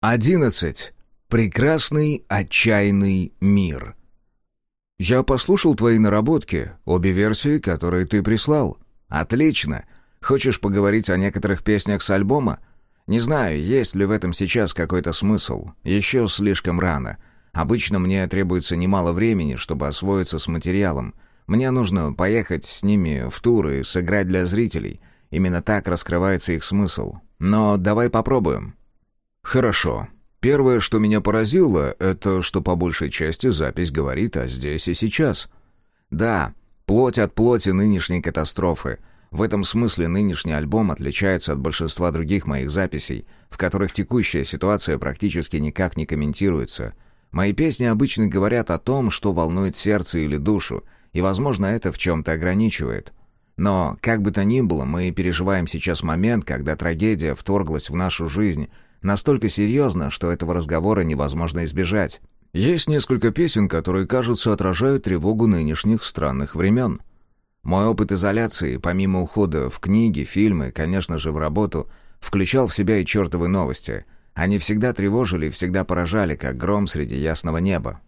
11. Прекрасный отчаянный мир. Я послушал твои наработки, обе версии, которые ты прислал. Отлично. Хочешь поговорить о некоторых песнях с альбома? Не знаю, есть ли в этом сейчас какой-то смысл. Еще слишком рано. Обычно мне требуется немало времени, чтобы освоиться с материалом. Мне нужно поехать с ними в тур и сыграть для зрителей. Именно так раскрывается их смысл. Но давай попробуем. Хорошо. Первое, что меня поразило, это что по большей части запись говорит о здесь и сейчас. Да, плоть от плоти нынешней катастрофы. В этом смысле нынешний альбом отличается от большинства других моих записей, в которых текущая ситуация практически никак не комментируется. Мои песни обычно говорят о том, что волнует сердце или душу, и, возможно, это в чем-то ограничивает. Но, как бы то ни было, мы переживаем сейчас момент, когда трагедия вторглась в нашу жизнь — Настолько серьезно, что этого разговора невозможно избежать. Есть несколько песен, которые, кажется, отражают тревогу нынешних странных времен. Мой опыт изоляции, помимо ухода в книги, фильмы, конечно же, в работу, включал в себя и чертовы новости. Они всегда тревожили и всегда поражали, как гром среди ясного неба.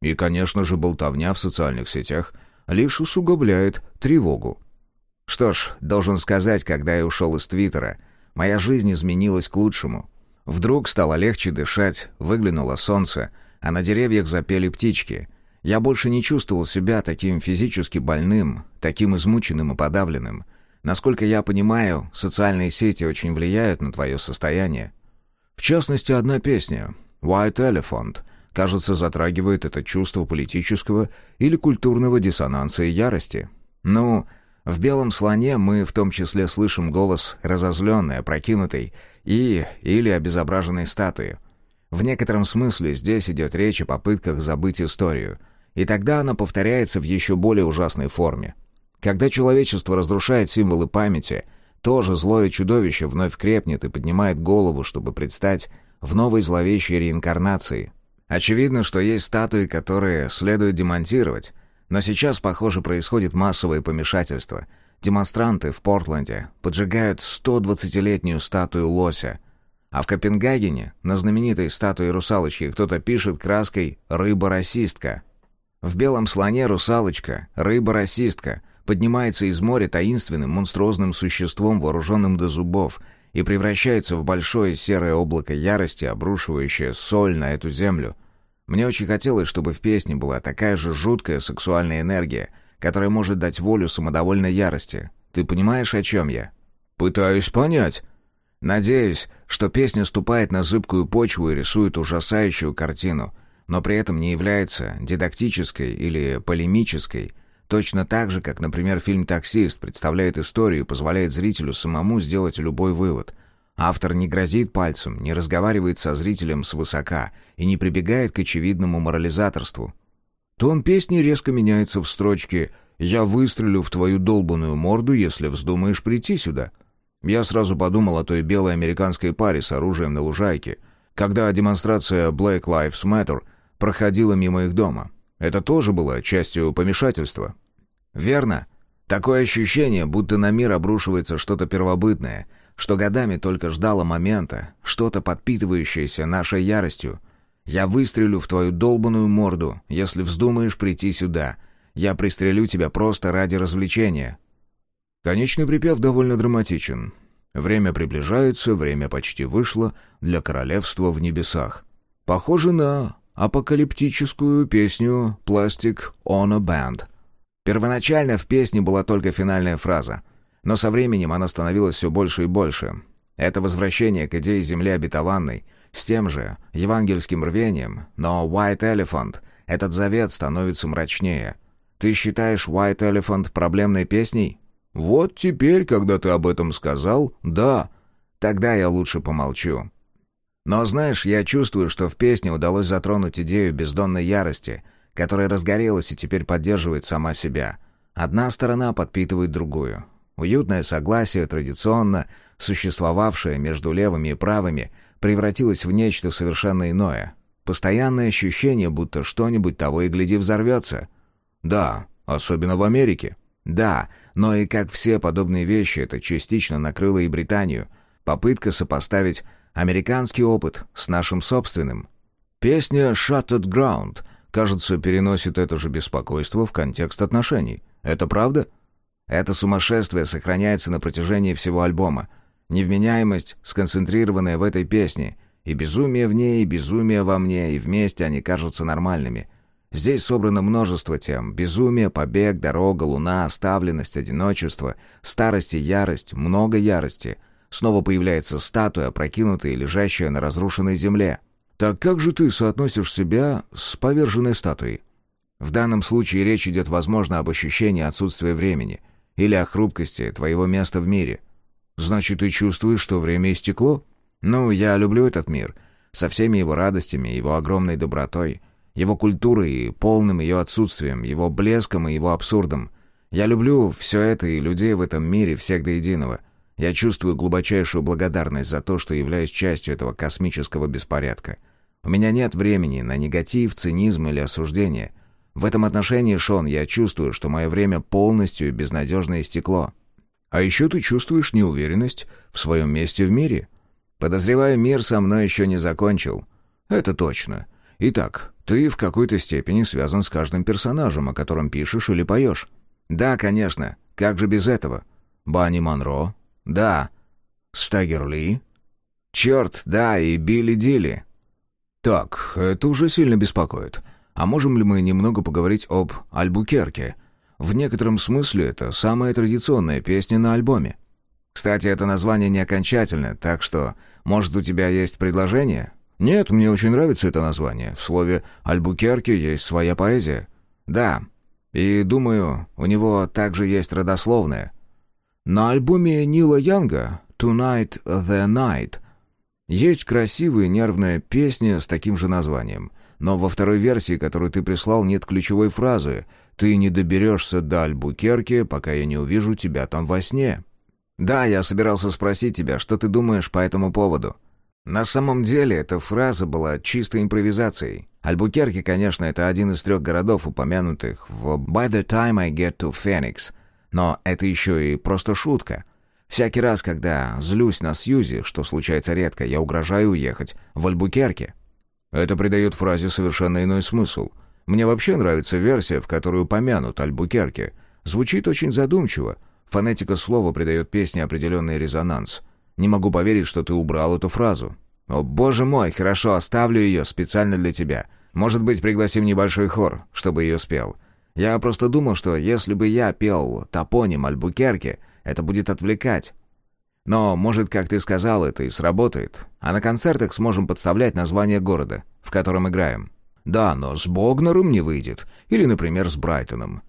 И, конечно же, болтовня в социальных сетях лишь усугубляет тревогу. Что ж, должен сказать, когда я ушел из Твиттера, моя жизнь изменилась к лучшему. Вдруг стало легче дышать, выглянуло солнце, а на деревьях запели птички. Я больше не чувствовал себя таким физически больным, таким измученным и подавленным. Насколько я понимаю, социальные сети очень влияют на твое состояние. В частности, одна песня «White Elephant» кажется, затрагивает это чувство политического или культурного диссонанса и ярости. Ну, в «Белом слоне» мы в том числе слышим голос разозленной, опрокинутой и или обезображенной статуи. В некотором смысле здесь идет речь о попытках забыть историю, и тогда она повторяется в еще более ужасной форме. Когда человечество разрушает символы памяти, тоже злое чудовище вновь крепнет и поднимает голову, чтобы предстать в новой зловещей реинкарнации. Очевидно, что есть статуи, которые следует демонтировать, но сейчас, похоже, происходит массовое помешательство. Демонстранты в Портленде поджигают 120-летнюю статую лося. А в Копенгагене на знаменитой статуе русалочки кто-то пишет краской «рыба-расистка». В белом слоне русалочка, рыба-расистка, поднимается из моря таинственным монструозным существом, вооруженным до зубов, и превращается в большое серое облако ярости, обрушивающее соль на эту землю — мне очень хотелось, чтобы в песне была такая же жуткая сексуальная энергия, которая может дать волю самодовольной ярости. Ты понимаешь, о чем я? Пытаюсь понять. Надеюсь, что песня ступает на зыбкую почву и рисует ужасающую картину, но при этом не является дидактической или полемической, точно так же, как, например, фильм «Таксист» представляет историю и позволяет зрителю самому сделать любой вывод — Автор не грозит пальцем, не разговаривает со зрителем свысока и не прибегает к очевидному морализаторству. Тон песни резко меняется в строчке «Я выстрелю в твою долбанную морду, если вздумаешь прийти сюда». Я сразу подумал о той белой американской паре с оружием на лужайке, когда демонстрация Black Lives Matter проходила мимо их дома. Это тоже было частью помешательства. Верно? Такое ощущение, будто на мир обрушивается что-то первобытное — что годами только ждало момента, что-то подпитывающееся нашей яростью. Я выстрелю в твою долбаную морду, если вздумаешь прийти сюда. Я пристрелю тебя просто ради развлечения». Конечный припев довольно драматичен. Время приближается, время почти вышло для королевства в небесах. Похоже на апокалиптическую песню «Plastic on a Band». Первоначально в песне была только финальная фраза — но со временем она становилась все больше и больше. Это возвращение к идее земли обетованной, с тем же евангельским рвением, но White Elephant, этот завет становится мрачнее. Ты считаешь White Elephant проблемной песней? Вот теперь, когда ты об этом сказал, да. Тогда я лучше помолчу. Но знаешь, я чувствую, что в песне удалось затронуть идею бездонной ярости, которая разгорелась и теперь поддерживает сама себя. Одна сторона подпитывает другую. Уютное согласие, традиционно существовавшее между левыми и правыми, превратилось в нечто совершенно иное. Постоянное ощущение, будто что-нибудь того и гляди взорвется. Да, особенно в Америке. Да, но и как все подобные вещи, это частично накрыло и Британию. Попытка сопоставить Американский опыт с нашим собственным. Песня «Shattered Ground», кажется, переносит это же беспокойство в контекст отношений. Это правда? Это сумасшествие сохраняется на протяжении всего альбома. Невменяемость, сконцентрированная в этой песне, и безумие в ней, и безумие во мне, и вместе они кажутся нормальными. Здесь собрано множество тем. Безумие, побег, дорога, луна, оставленность, одиночество, старость и ярость, много ярости. Снова появляется статуя, прокинутая и лежащая на разрушенной земле. Так как же ты соотносишь себя с поверженной статуей? В данном случае речь идет, возможно, об ощущении отсутствия времени или о хрупкости твоего места в мире. Значит, ты чувствуешь, что время истекло? Ну, я люблю этот мир, со всеми его радостями, его огромной добротой, его культурой и полным ее отсутствием, его блеском и его абсурдом. Я люблю все это и людей в этом мире всех до единого. Я чувствую глубочайшую благодарность за то, что являюсь частью этого космического беспорядка. У меня нет времени на негатив, цинизм или осуждение. В этом отношении, Шон, я чувствую, что мое время полностью и безнадежно истекло. А еще ты чувствуешь неуверенность в своем месте в мире. Подозреваю, мир со мной еще не закончил. Это точно. Итак, ты в какой-то степени связан с каждым персонажем, о котором пишешь или поешь. Да, конечно. Как же без этого? Банни Монро? Да. Стагер Ли? Черт, да, и Билли Дилли. Так, это уже сильно беспокоит. А можем ли мы немного поговорить об Альбукерке? В некотором смысле это самая традиционная песня на альбоме. Кстати, это название не окончательное, так что, может, у тебя есть предложение? Нет, мне очень нравится это название. В слове «Альбукерке» есть своя поэзия. Да, и, думаю, у него также есть родословное. На альбоме Нила Янга «Tonight the Night» есть красивая нервная песня с таким же названием. Но во второй версии, которую ты прислал, нет ключевой фразы «Ты не доберешься до Альбукерки, пока я не увижу тебя там во сне». «Да, я собирался спросить тебя, что ты думаешь по этому поводу?» На самом деле, эта фраза была чистой импровизацией. Альбукерки, конечно, это один из трех городов, упомянутых в «By the time I get to Phoenix». Но это еще и просто шутка. Всякий раз, когда злюсь на Сьюзи, что случается редко, я угрожаю уехать в Альбукерке. Это придает фразе совершенно иной смысл. Мне вообще нравится версия, в которой упомянут Альбукерке. Звучит очень задумчиво. Фонетика слова придает песне определенный резонанс. Не могу поверить, что ты убрал эту фразу. О, боже мой, хорошо, оставлю ее специально для тебя. Может быть, пригласим небольшой хор, чтобы ее спел. Я просто думал, что если бы я пел топоним Альбукерке, это будет отвлекать. Но, может, как ты сказал, это и сработает. А на концертах сможем подставлять название города, в котором играем. Да, но с Богнером не выйдет. Или, например, с Брайтоном.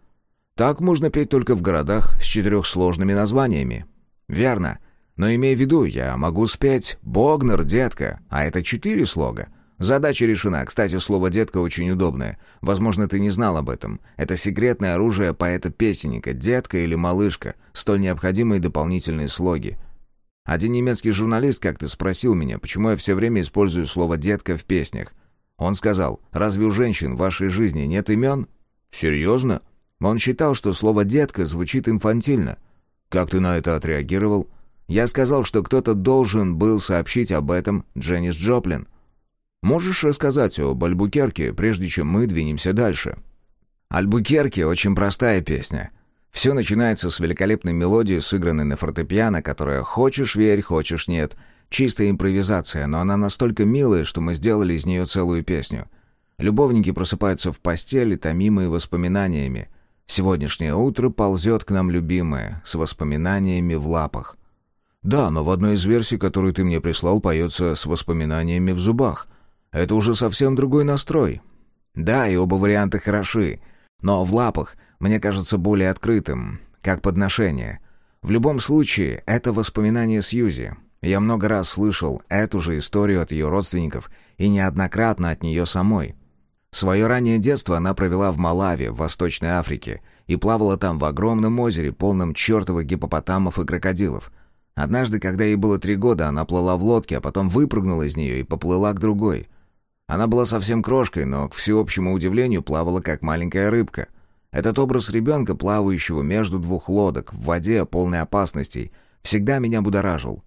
Так можно петь только в городах с четырехсложными названиями. Верно. Но имей в виду, я могу спеть «Богнер, детка», а это четыре слога. Задача решена. Кстати, слово «детка» очень удобное. Возможно, ты не знал об этом. Это секретное оружие поэта-песенника, детка или малышка, столь необходимые дополнительные слоги — один немецкий журналист как-то спросил меня, почему я все время использую слово «детка» в песнях. Он сказал, разве у женщин в вашей жизни нет имен? Серьезно? Он считал, что слово «детка» звучит инфантильно. Как ты на это отреагировал? Я сказал, что кто-то должен был сообщить об этом Дженнис Джоплин. Можешь рассказать об Альбукерке, прежде чем мы двинемся дальше? Альбукерке очень простая песня. Все начинается с великолепной мелодии, сыгранной на фортепиано, которая «хочешь верь, хочешь нет». Чистая импровизация, но она настолько милая, что мы сделали из нее целую песню. Любовники просыпаются в постели, томимые воспоминаниями. Сегодняшнее утро ползет к нам любимое, с воспоминаниями в лапах. Да, но в одной из версий, которую ты мне прислал, поется с воспоминаниями в зубах. Это уже совсем другой настрой. Да, и оба варианта хороши. Но в лапах мне кажется более открытым, как подношение. В любом случае, это воспоминание Сьюзи. Я много раз слышал эту же историю от ее родственников и неоднократно от нее самой. Свое раннее детство она провела в Малави, в Восточной Африке, и плавала там в огромном озере, полном чертовых гипопотамов и крокодилов. Однажды, когда ей было три года, она плыла в лодке, а потом выпрыгнула из нее и поплыла к другой. Она была совсем крошкой, но, к всеобщему удивлению, плавала как маленькая рыбка — этот образ ребенка, плавающего между двух лодок, в воде, полной опасностей, всегда меня будоражил.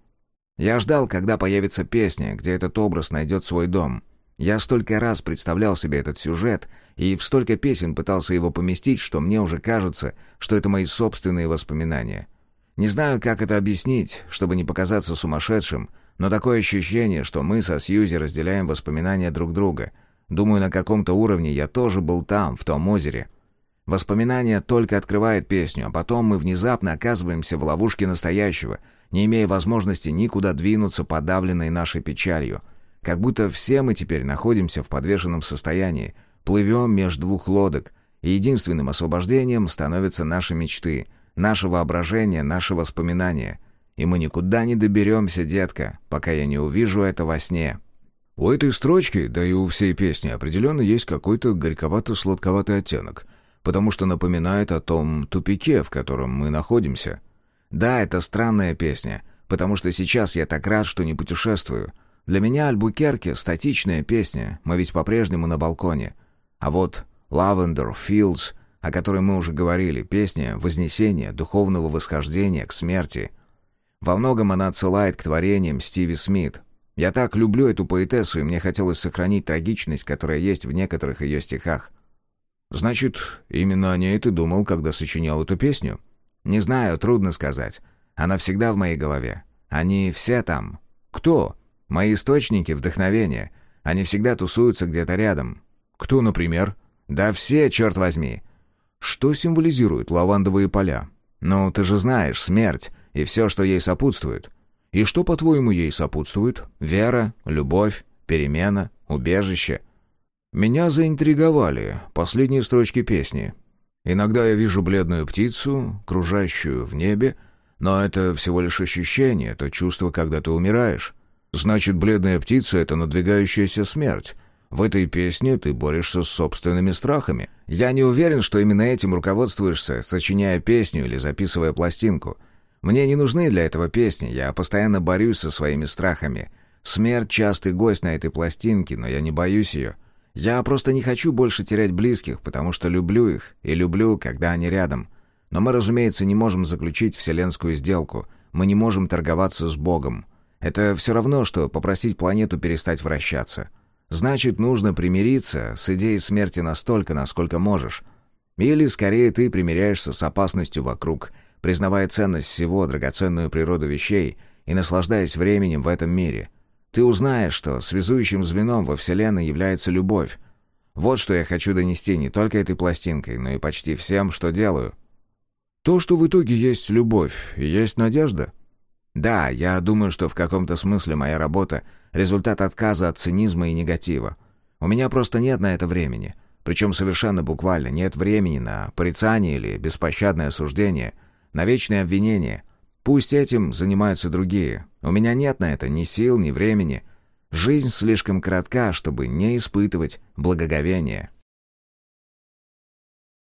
Я ждал, когда появится песня, где этот образ найдет свой дом. Я столько раз представлял себе этот сюжет и в столько песен пытался его поместить, что мне уже кажется, что это мои собственные воспоминания. Не знаю, как это объяснить, чтобы не показаться сумасшедшим, но такое ощущение, что мы со Сьюзи разделяем воспоминания друг друга. Думаю, на каком-то уровне я тоже был там, в том озере. Воспоминание только открывает песню, а потом мы внезапно оказываемся в ловушке настоящего, не имея возможности никуда двинуться, подавленной нашей печалью. Как будто все мы теперь находимся в подвешенном состоянии, плывем между двух лодок, и единственным освобождением становятся наши мечты, наше воображение, наши воспоминания. И мы никуда не доберемся, детка, пока я не увижу это во сне. У этой строчки, да и у всей песни, определенно есть какой-то горьковато-сладковатый оттенок, потому что напоминает о том тупике, в котором мы находимся. Да, это странная песня, потому что сейчас я так рад, что не путешествую. Для меня Альбукерке — статичная песня, мы ведь по-прежнему на балконе. А вот Lavender Fields, о которой мы уже говорили, песня вознесения, духовного восхождения к смерти. Во многом она отсылает к творениям Стиви Смит, я так люблю эту поэтессу, и мне хотелось сохранить трагичность, которая есть в некоторых ее стихах. Значит, именно о ней ты думал, когда сочинял эту песню? Не знаю, трудно сказать. Она всегда в моей голове. Они все там. Кто? Мои источники вдохновения. Они всегда тусуются где-то рядом. Кто, например? Да все, черт возьми. Что символизируют лавандовые поля? Ну, ты же знаешь, смерть и все, что ей сопутствует. И что, по-твоему, ей сопутствует? Вера, любовь, перемена, убежище? Меня заинтриговали последние строчки песни. Иногда я вижу бледную птицу, кружащую в небе, но это всего лишь ощущение, это чувство, когда ты умираешь. Значит, бледная птица — это надвигающаяся смерть. В этой песне ты борешься с собственными страхами. Я не уверен, что именно этим руководствуешься, сочиняя песню или записывая пластинку — мне не нужны для этого песни, я постоянно борюсь со своими страхами. Смерть — частый гость на этой пластинке, но я не боюсь ее. Я просто не хочу больше терять близких, потому что люблю их и люблю, когда они рядом. Но мы, разумеется, не можем заключить вселенскую сделку. Мы не можем торговаться с Богом. Это все равно, что попросить планету перестать вращаться. Значит, нужно примириться с идеей смерти настолько, насколько можешь. Или, скорее, ты примиряешься с опасностью вокруг — признавая ценность всего, драгоценную природу вещей и наслаждаясь временем в этом мире. Ты узнаешь, что связующим звеном во Вселенной является любовь. Вот что я хочу донести не только этой пластинкой, но и почти всем, что делаю. То, что в итоге есть любовь есть надежда. Да, я думаю, что в каком-то смысле моя работа — результат отказа от цинизма и негатива. У меня просто нет на это времени. Причем совершенно буквально нет времени на порицание или беспощадное осуждение — на вечные обвинения. Пусть этим занимаются другие. У меня нет на это ни сил, ни времени. Жизнь слишком коротка, чтобы не испытывать благоговения.